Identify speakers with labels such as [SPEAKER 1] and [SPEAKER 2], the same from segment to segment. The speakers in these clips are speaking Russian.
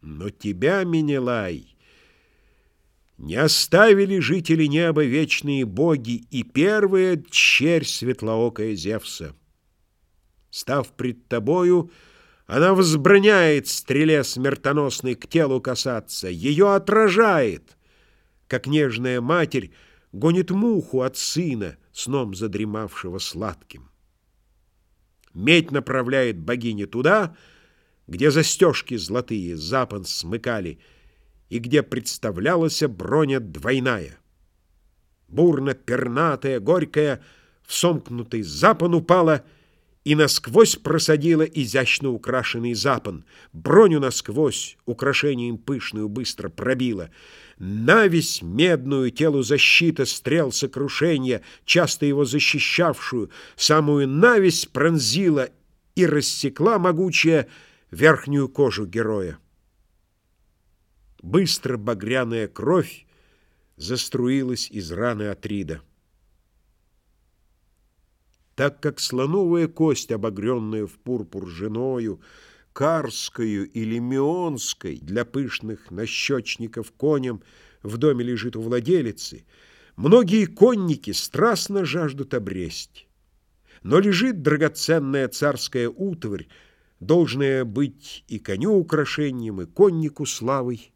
[SPEAKER 1] Но тебя, Менелай, не оставили жители неба вечные боги и первая черь светлоокая Зевса. Став пред тобою, она возбраняет стреле смертоносной к телу касаться, ее отражает, как нежная матерь гонит муху от сына, сном задремавшего сладким. Медь направляет богиня туда, где застежки золотые запан смыкали, и где представлялась броня двойная. Бурно пернатая, горькая, в сомкнутый запан упала и насквозь просадила изящно украшенный запан. Броню насквозь, украшением пышную, быстро пробила. Навесь медную телу защита стрел сокрушения, часто его защищавшую, самую навесь пронзила и рассекла могучая верхнюю кожу героя. Быстро багряная кровь заструилась из раны Атрида. Так как слоновая кость, обогренная в пурпур женою, карскую или мионской для пышных нащечников коням в доме лежит у владелицы, многие конники страстно жаждут обресть. Но лежит драгоценная царская утварь, должное быть и коню украшением, и коннику славой.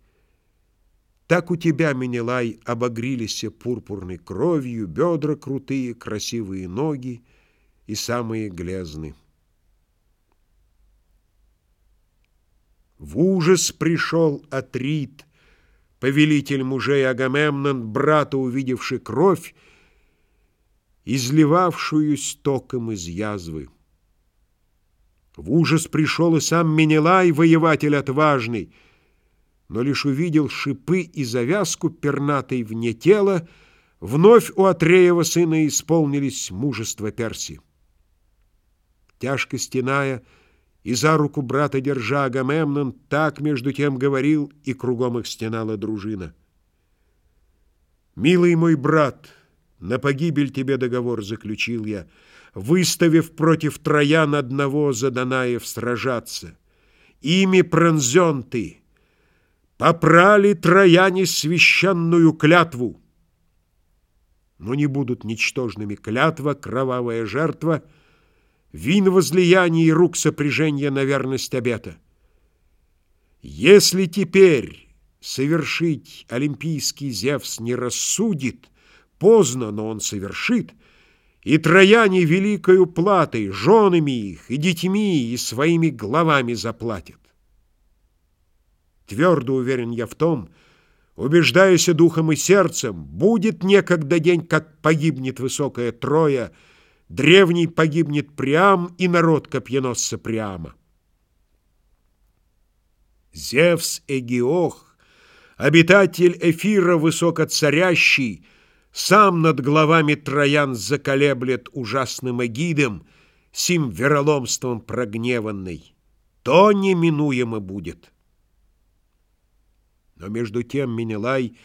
[SPEAKER 1] Так у тебя, Менелай, обогрились пурпурной кровью, бедра крутые, красивые ноги и самые глезны. В ужас пришел Атрит, повелитель мужей Агамемнон, брата, увидевший кровь, изливавшую стоком из язвы. В ужас пришел и сам Менелай, воеватель отважный, но лишь увидел шипы и завязку пернатой вне тела, вновь у Атреева сына исполнились мужество Перси. Тяжко стеная и за руку брата держа Агамемнон, так между тем говорил, и кругом их стенала дружина. «Милый мой брат, на погибель тебе договор заключил я, — выставив против троян одного за Данаев сражаться. Ими пронзен ты. Попрали трояне священную клятву. Но не будут ничтожными клятва, кровавая жертва, вин возлияния и рук сопряжения на верность обета. Если теперь совершить олимпийский Зевс не рассудит, поздно, но он совершит — и трояне великою платой, женами их, и детьми, и своими главами заплатят. Твердо уверен я в том, убеждаюсь духом и сердцем, будет некогда день, как погибнет высокая Троя, древний погибнет Приам и народ копьеносца Приама. Зевс Эгиох, обитатель Эфира высокоцарящий, сам над головами троян заколеблет ужасным эгидом, Сим вероломством прогневанный. То неминуемо будет. Но между тем, Менелай,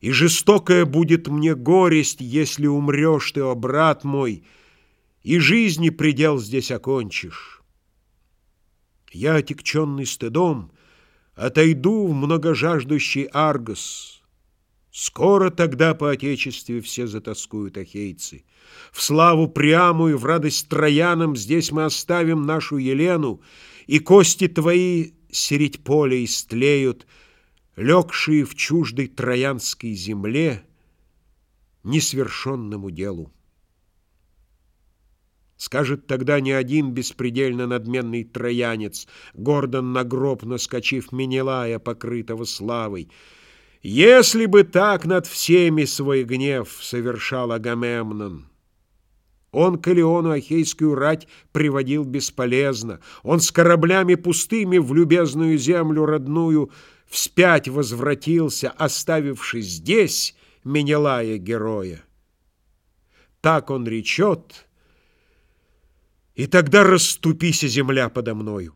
[SPEAKER 1] И жестокая будет мне горесть, Если умрешь ты, о брат мой, И жизни предел здесь окончишь. Я, отекченный стыдом, Отойду в многожаждущий Аргос — Скоро тогда по Отечестве все затаскуют ахейцы. В славу прямую, в радость троянам Здесь мы оставим нашу Елену, И кости твои середь поля истлеют, Легшие в чуждой троянской земле Несвершенному делу. Скажет тогда не один беспредельно надменный троянец, Гордо на гроб наскочив Менелая, покрытого славой, если бы так над всеми свой гнев совершал Агамемнон, он Калиону Ахейскую рать приводил бесполезно, он с кораблями пустыми в любезную землю родную вспять возвратился, оставивший здесь Менелая героя. Так он речет, и тогда расступися земля подо мною.